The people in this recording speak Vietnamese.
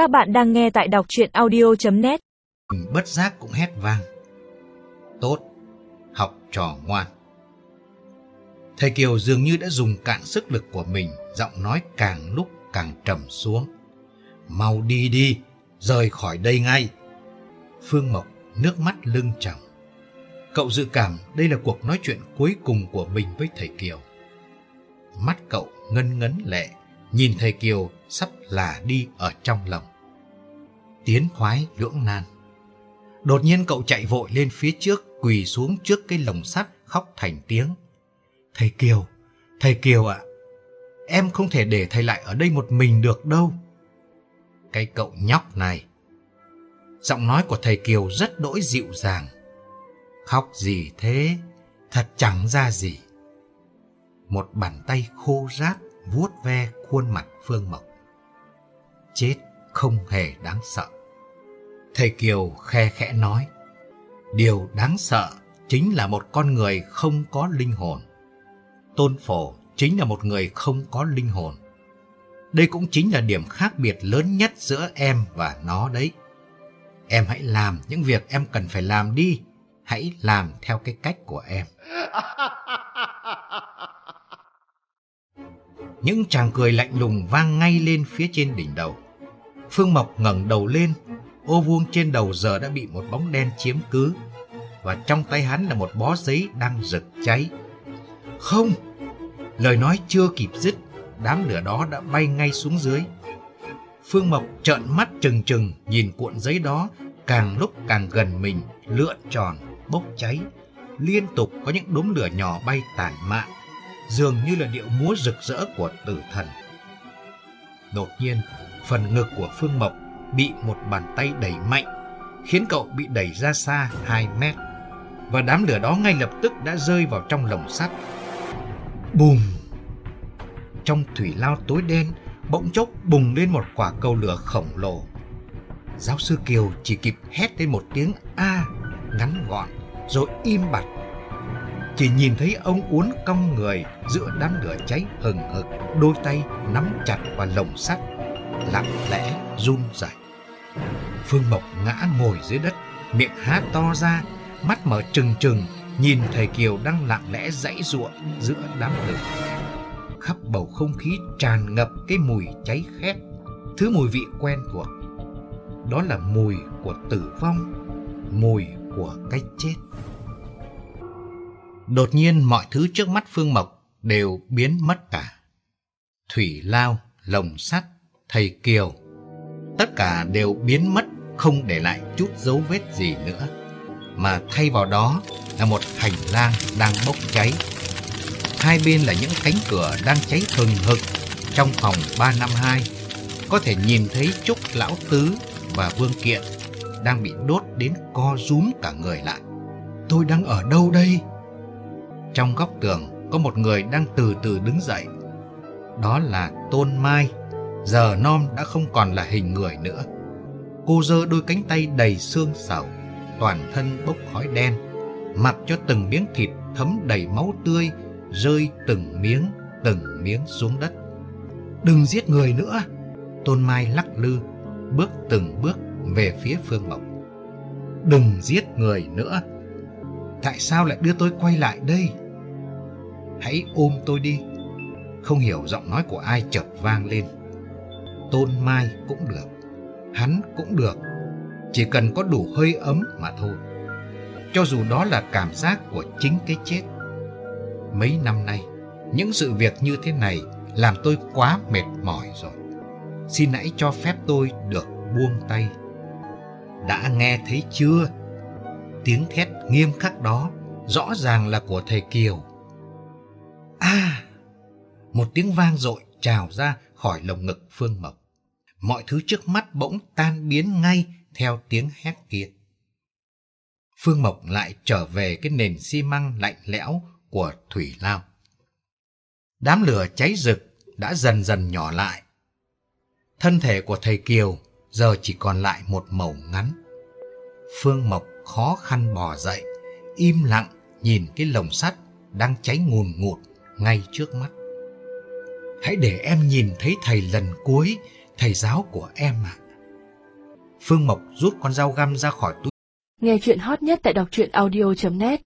Các bạn đang nghe tại đọc chuyện audio.net Bất giác cũng hét vang. Tốt, học trò ngoan. Thầy Kiều dường như đã dùng cạn sức lực của mình, giọng nói càng lúc càng trầm xuống. Mau đi đi, rời khỏi đây ngay. Phương Mộc nước mắt lưng tròng. Cậu dự cảm đây là cuộc nói chuyện cuối cùng của mình với thầy Kiều. Mắt cậu ngân ngấn lệ, nhìn thầy Kiều sắp là đi ở trong lòng. Tiến thoái lưỡng nan. Đột nhiên cậu chạy vội lên phía trước, quỳ xuống trước cái lồng sắt khóc thành tiếng. Thầy Kiều, thầy Kiều ạ, em không thể để thầy lại ở đây một mình được đâu. Cái cậu nhóc này. Giọng nói của thầy Kiều rất đỗi dịu dàng. Khóc gì thế, thật chẳng ra gì. Một bàn tay khô ráp vuốt ve khuôn mặt Phương Mộc. Chết không hề đáng sợ. Thầy Kiều khe khẽ nói, điều đáng sợ chính là một con người không có linh hồn. Tôn Phổ chính là một người không có linh hồn. Đây cũng chính là điểm khác biệt lớn nhất giữa em và nó đấy. Em hãy làm những việc em cần phải làm đi. Hãy làm theo cái cách của em. Những chàng cười lạnh lùng vang ngay lên phía trên đỉnh đầu. Phương Mộc ngẩng đầu lên, ô vuông trên đầu giờ đã bị một bóng đen chiếm cứ. Và trong tay hắn là một bó giấy đang rực cháy. Không! Lời nói chưa kịp dứt, đám lửa đó đã bay ngay xuống dưới. Phương Mộc trợn mắt trừng trừng nhìn cuộn giấy đó càng lúc càng gần mình, lượn tròn, bốc cháy. Liên tục có những đốm lửa nhỏ bay tản mạn, dường như là điệu múa rực rỡ của tử thần. Đột nhiên, phần ngực của Phương Mộc bị một bàn tay đẩy mạnh, khiến cậu bị đẩy ra xa 2 mét. Và đám lửa đó ngay lập tức đã rơi vào trong lồng sắt. Bùm! Trong thủy lao tối đen, bỗng chốc bùng lên một quả cầu lửa khổng lồ. Giáo sư Kiều chỉ kịp hét lên một tiếng A ngắn gọn, rồi im bặt. Chỉ nhìn thấy ông uốn cong người giữa đám lửa cháy hừng hực, đôi tay nắm chặt vào lồng sắt, lặng lẽ run rẩy. Phương Mộc ngã ngồi dưới đất, miệng há to ra, mắt mở trừng trừng, nhìn thầy Kiều đang lặng lẽ dãy ruộng giữa đám lửa. Khắp bầu không khí tràn ngập cái mùi cháy khét, thứ mùi vị quen thuộc. Đó là mùi của tử vong, mùi của cái chết. Đột nhiên mọi thứ trước mắt Phương Mộc đều biến mất cả. Thủy lao, lồng sắt, thầy Kiều, tất cả đều biến mất không để lại chút dấu vết gì nữa. Mà thay vào đó là một hành lang đang bốc cháy. Hai bên là những cánh cửa đang cháy hừng hực trong phòng 352. Có thể nhìn thấy Trúc Lão Tứ và Vương Kiện đang bị đốt đến co rúm cả người lại. Tôi đang ở đâu đây? Trong góc tường có một người đang từ từ đứng dậy. Đó là Tôn Mai, giờ non đã không còn là hình người nữa. Cô giơ đôi cánh tay đầy xương sầu, toàn thân bốc khói đen, mặc cho từng miếng thịt thấm đầy máu tươi, rơi từng miếng, từng miếng xuống đất. Đừng giết người nữa! Tôn Mai lắc lư, bước từng bước về phía Phương Mộc. Đừng giết người nữa! Tại sao lại đưa tôi quay lại đây? Hãy ôm tôi đi. Không hiểu giọng nói của ai chợt vang lên. Tôn Mai cũng được, hắn cũng được, chỉ cần có đủ hơi ấm mà thôi. Cho dù đó là cảm giác của chính cái chết. Mấy năm nay, những sự việc như thế này làm tôi quá mệt mỏi rồi. Xin hãy cho phép tôi được buông tay. Đã nghe thấy chưa? Tiếng thét nghiêm khắc đó rõ ràng là của thầy Kiều. À! Một tiếng vang dội trào ra khỏi lồng ngực Phương Mộc. Mọi thứ trước mắt bỗng tan biến ngay theo tiếng hét kia. Phương Mộc lại trở về cái nền xi măng lạnh lẽo của Thủy Lao. Đám lửa cháy rực đã dần dần nhỏ lại. Thân thể của thầy Kiều giờ chỉ còn lại một màu ngắn. Phương Mộc khó khăn bò dậy, im lặng nhìn cái lồng sắt đang cháy ngùn ngụt ngay trước mắt. Hãy để em nhìn thấy thầy lần cuối, thầy giáo của em ạ. Phương Mộc rút con dao găm ra khỏi túi. Nghe chuyện hot nhất tại đọc truyện audio.net